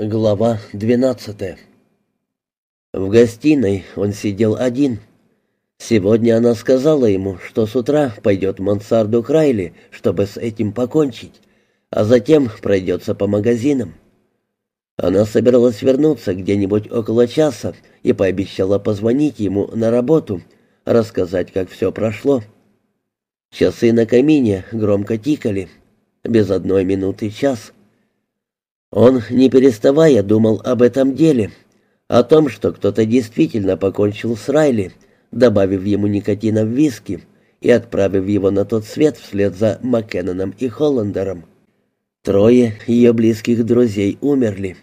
Глава двенадцатая. В гостиной он сидел один. Сегодня она сказала ему, что с утра пойдет в мансарду Крайли, чтобы с этим покончить, а затем пройдется по магазинам. Она собиралась вернуться где-нибудь около часа и пообещала позвонить ему на работу, рассказать, как все прошло. Часы на камине громко тикали. Без одной минуты час — он, не переставая, думал об этом деле, о том, что кто-то действительно покончил с Райли, добавив ему никотина в виски и отправив его на тот свет вслед за Маккенноном и Холландером. Трое ее близких друзей умерли.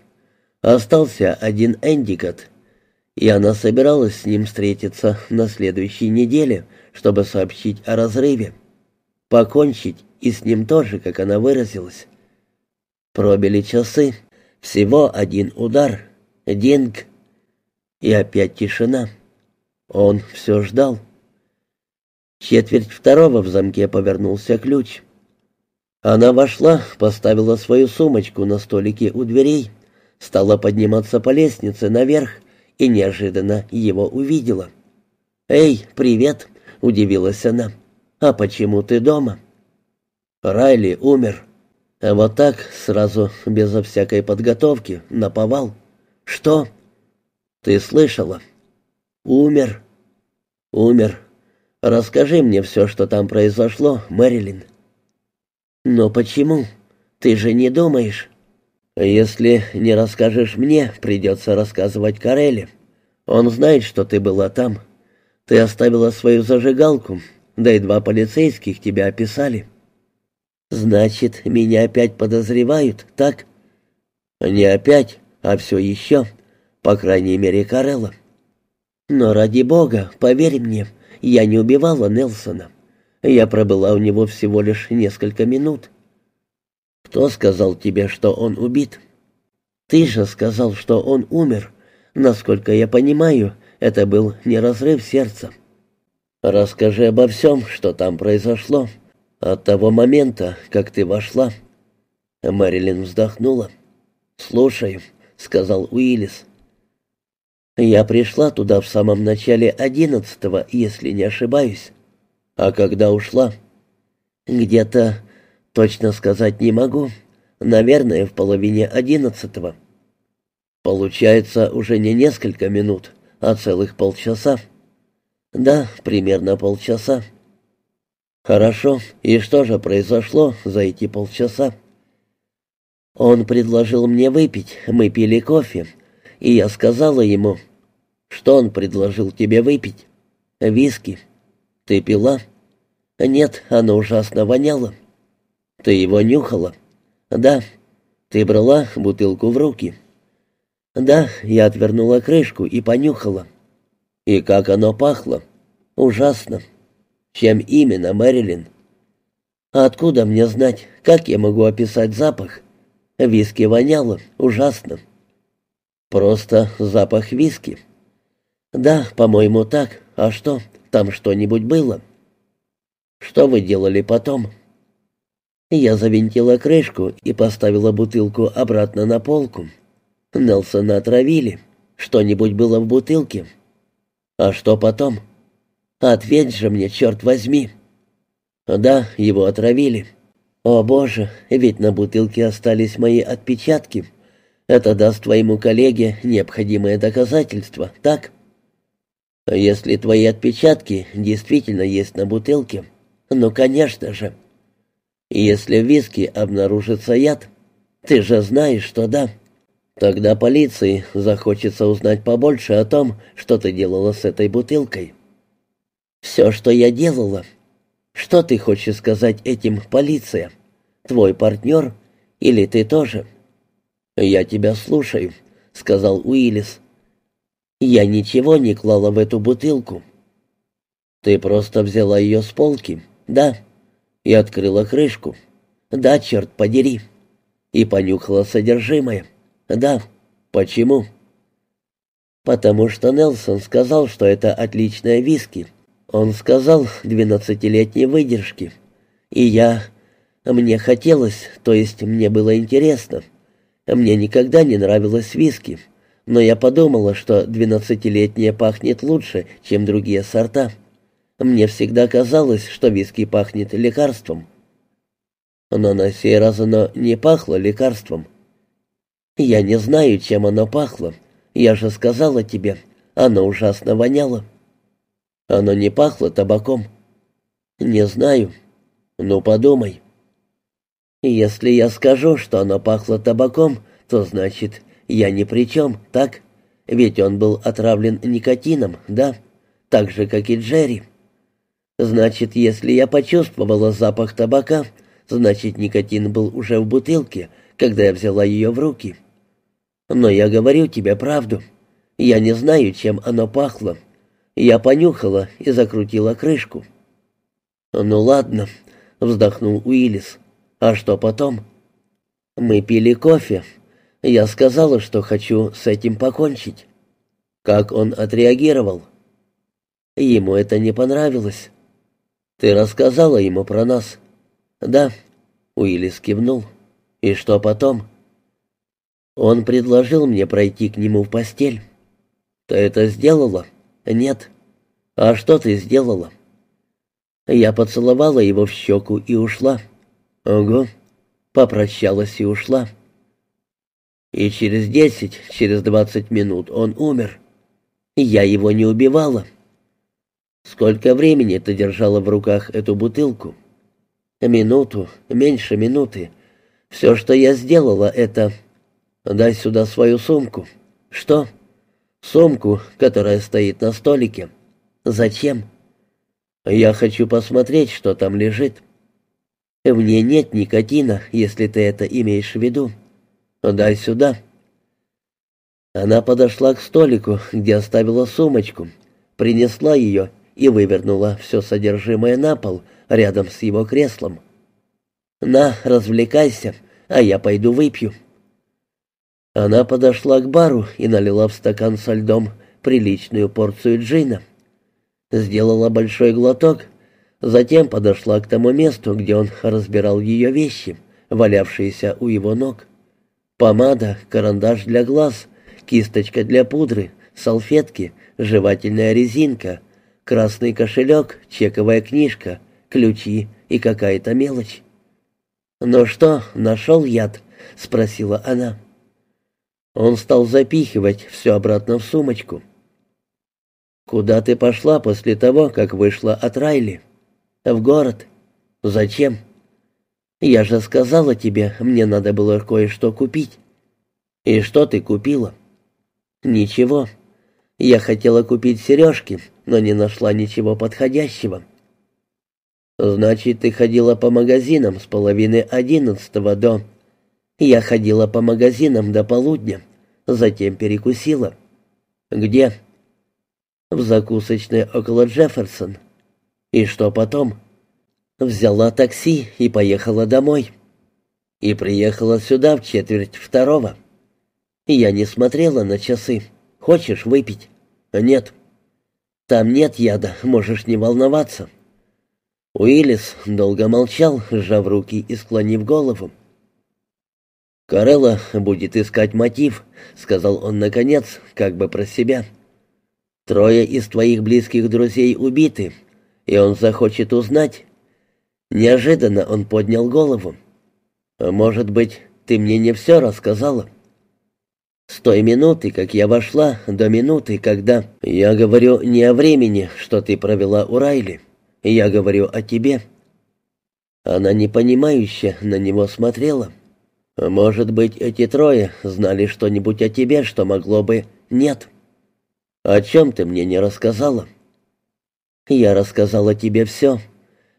Остался один Эндикот, и она собиралась с ним встретиться на следующей неделе, чтобы сообщить о разрыве. Покончить и с ним тоже, как она выразилась. Пробили часы. Всего один удар. Динг. И опять тишина. Он все ждал. Четверть второго в замке повернулся ключ. Она вошла, поставила свою сумочку на столике у дверей, стала подниматься по лестнице наверх и неожиданно его увидела. «Эй, привет!» — удивилась она. «А почему ты дома?» «Райли умер», вот так, сразу, безо всякой подготовки, наповал. Что? Ты слышала? Умер. Умер. Расскажи мне все, что там произошло, Мэрилин. Но почему? Ты же не думаешь? Если не расскажешь мне, придется рассказывать Карелли. Он знает, что ты была там. Ты оставила свою зажигалку, да и два полицейских тебя описали. «Значит, меня опять подозревают, так?» «Не опять, а все еще. По крайней мере, Карелла». «Но ради бога, поверь мне, я не убивала Нелсона. Я пробыла у него всего лишь несколько минут». «Кто сказал тебе, что он убит?» «Ты же сказал, что он умер. Насколько я понимаю, это был не разрыв сердца». «Расскажи обо всем, что там произошло», «От того момента, как ты вошла...» Мэрилин вздохнула. «Слушай», — сказал Уиллис. «Я пришла туда в самом начале одиннадцатого, если не ошибаюсь. А когда ушла?» «Где-то, точно сказать не могу. Наверное, в половине одиннадцатого». «Получается, уже не несколько минут, а целых полчаса». «Да, примерно полчаса». «Хорошо. И что же произошло за эти полчаса?» «Он предложил мне выпить. Мы пили кофе. И я сказала ему...» «Что он предложил тебе выпить?» «Виски». «Ты пила?» «Нет, оно ужасно воняло». «Ты его нюхала?» «Да». «Ты брала бутылку в руки?» «Да, я отвернула крышку и понюхала». «И как оно пахло?» «Ужасно». «Чем именно, Мэрилин?» «А откуда мне знать, как я могу описать запах?» «Виски воняло, ужасно». «Просто запах виски?» «Да, по-моему, так. А что, там что-нибудь было?» «Что вы делали потом?» Я завинтила крышку и поставила бутылку обратно на полку. Нелсона отравили. Что-нибудь было в бутылке. А что потом?» Ответь же мне, черт возьми!» «Да, его отравили». «О, Боже, ведь на бутылке остались мои отпечатки. Это даст твоему коллеге необходимое доказательство, так?» «Если твои отпечатки действительно есть на бутылке, ну, конечно же. Если в виске обнаружится яд, ты же знаешь, что да. Тогда полиции захочется узнать побольше о том, что ты делала с этой бутылкой». Все, что я делала. Что ты хочешь сказать этим, полиция? Твой партнер или ты тоже? Я тебя слушаю, сказал Уиллис. Я ничего не клала в эту бутылку. Ты просто взяла ее с полки, да, и открыла крышку. Да, черт подери. И понюхала содержимое. Да. Почему? Потому что Нелсон сказал, что это отличная виски, он сказал двенадцатилетней выдержки. И я... Мне хотелось, то есть мне было интересно. Мне никогда не нравилось виски, но я подумала, что двенадцатилетнее пахнет лучше, чем другие сорта. Мне всегда казалось, что виски пахнет лекарством. Но на сей раз оно не пахло лекарством. Я не знаю, чем оно пахло. Я же сказала тебе, оно ужасно воняло. Оно не пахло табаком. Не знаю. Ну, подумай. Если я скажу, что оно пахло табаком, то значит, я ни при чем, так? Ведь он был отравлен никотином, да? Так же, как и Джерри. Значит, если я почувствовала запах табака, значит, никотин был уже в бутылке, когда я взяла ее в руки. Но я говорю тебе правду. Я не знаю, чем оно пахло. Я понюхала и закрутила крышку. «Ну ладно», — вздохнул Уиллис. «А что потом?» «Мы пили кофе. Я сказала, что хочу с этим покончить». Как он отреагировал? Ему это не понравилось. «Ты рассказала ему про нас?» «Да», — Уиллис кивнул. «И что потом?» Он предложил мне пройти к нему в постель. «Ты это сделала?» «Нет». «А что ты сделала?» Я поцеловала его в щеку и ушла. «Ого». Попрощалась и ушла. И через десять, через двадцать минут он умер. Я его не убивала. Сколько времени ты держала в руках эту бутылку? Минуту, меньше минуты. Все, что я сделала, это... Дай сюда свою сумку. Что? Сумку, которая стоит на столике. Зачем? Я хочу посмотреть, что там лежит. В ней нет никотина, если ты это имеешь в виду. Дай сюда. Она подошла к столику, где оставила сумочку, принесла ее и вывернула все содержимое на пол рядом с его креслом. «На, развлекайся, а я пойду выпью». Она подошла к бару и налила в стакан со льдом приличную порцию джина. Сделала большой глоток, затем подошла к тому месту, где он разбирал ее вещи, валявшиеся у его ног. Помада, карандаш для глаз, кисточка для пудры, салфетки, жевательная резинка, красный кошелек, чековая книжка, ключи и какая-то мелочь. «Ну что, нашел яд?» — спросила она. Он стал запихивать все обратно в сумочку. «Куда ты пошла после того, как вышла от Райли?» «В город». «Зачем?» «Я же сказала тебе, мне надо было кое-что купить». «И что ты купила?» «Ничего. Я хотела купить сережки, но не нашла ничего подходящего». «Значит, ты ходила по магазинам с половины одиннадцатого до...» Я ходила по магазинам до полудня, затем перекусила. Где? В закусочной около Джефферсон. И что потом? Взяла такси и поехала домой. И приехала сюда в четверть второго. Я не смотрела на часы. Хочешь выпить? Нет. Там нет яда, можешь не волноваться. Уиллис долго молчал, сжав руки и склонив голову. «Карелла будет искать мотив», — сказал он наконец, как бы про себя. «Трое из твоих близких друзей убиты, и он захочет узнать». Неожиданно он поднял голову. «Может быть, ты мне не все рассказала?» «С той минуты, как я вошла, до минуты, когда...» «Я говорю не о времени, что ты провела у Райли. Я говорю о тебе». Она непонимающе на него смотрела. «Может быть, эти трое знали что-нибудь о тебе, что могло бы...» «Нет». «О чем ты мне не рассказала?» «Я рассказала тебе все.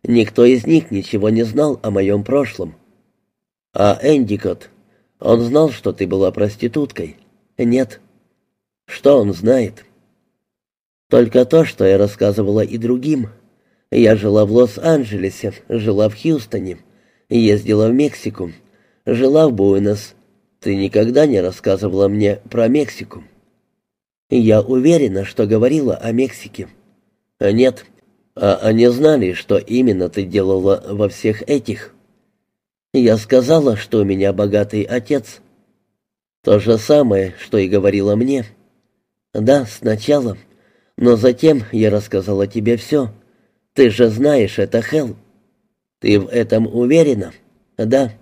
Никто из них ничего не знал о моем прошлом». «А Эндикот? Он знал, что ты была проституткой?» «Нет». «Что он знает?» «Только то, что я рассказывала и другим. Я жила в Лос-Анджелесе, жила в Хьюстоне, ездила в Мексику» жила в Буэнос. Ты никогда не рассказывала мне про Мексику. Я уверена, что говорила о Мексике. А нет. А они знали, что именно ты делала во всех этих. Я сказала, что у меня богатый отец. То же самое, что и говорила мне. Да, сначала. Но затем я рассказала тебе все. Ты же знаешь, это Хелл. Ты в этом уверена? Да.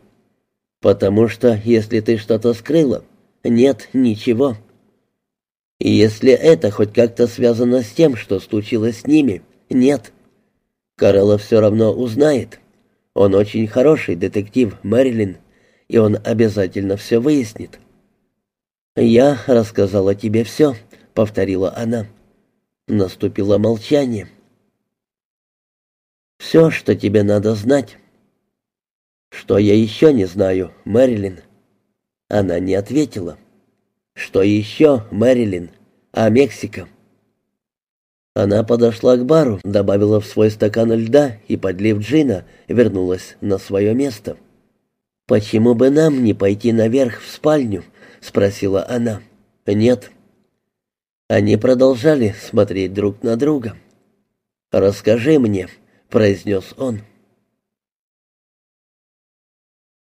Потому что, если ты что-то скрыла, нет ничего. И если это хоть как-то связано с тем, что случилось с ними, нет. Карелла все равно узнает. Он очень хороший детектив, Мэрилин, и он обязательно все выяснит. «Я рассказала тебе все», — повторила она. Наступило молчание. «Все, что тебе надо знать». «Что я еще не знаю, Мэрилин?» Она не ответила. «Что еще, Мэрилин? А Мексика?» Она подошла к бару, добавила в свой стакан льда и, подлив джина, вернулась на свое место. «Почему бы нам не пойти наверх в спальню?» — спросила она. «Нет». Они продолжали смотреть друг на друга. «Расскажи мне», — произнес он.